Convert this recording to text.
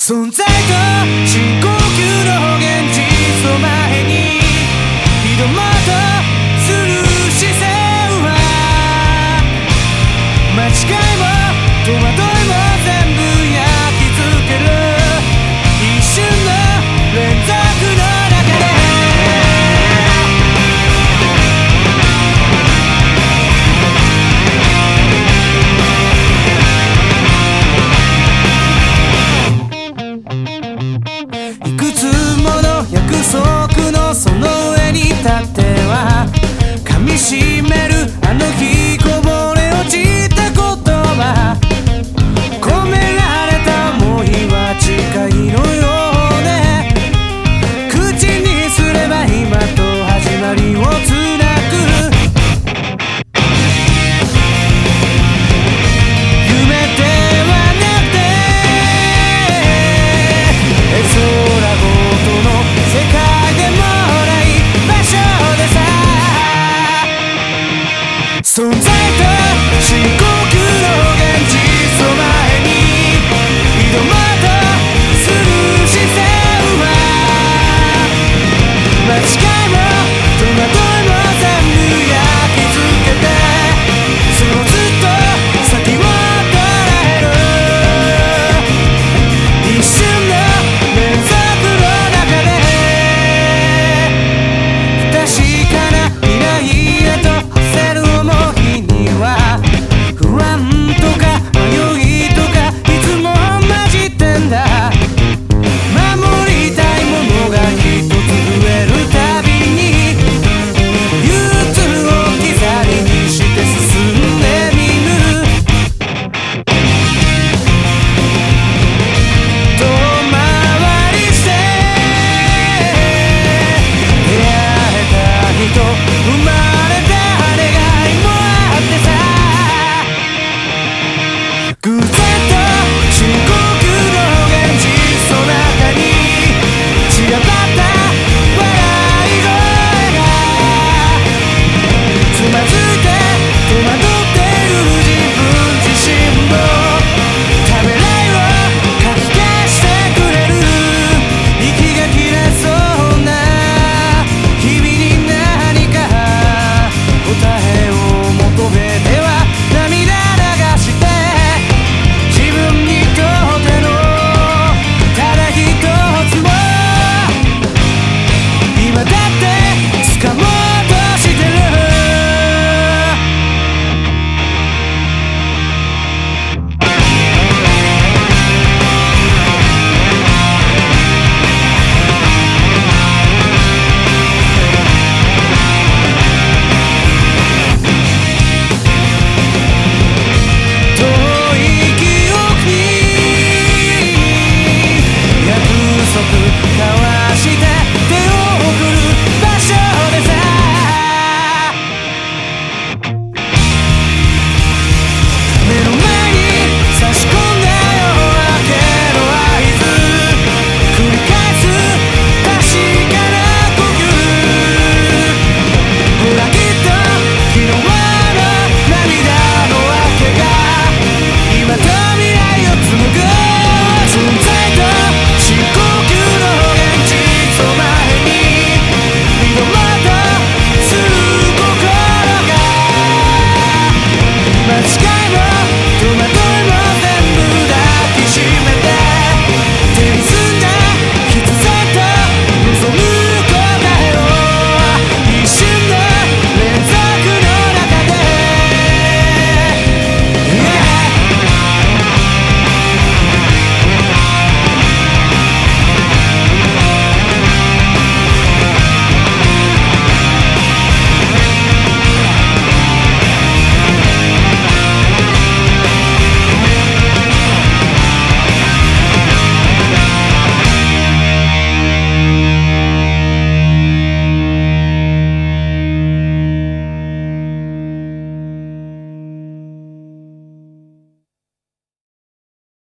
存在と深呼吸の tap, tap. と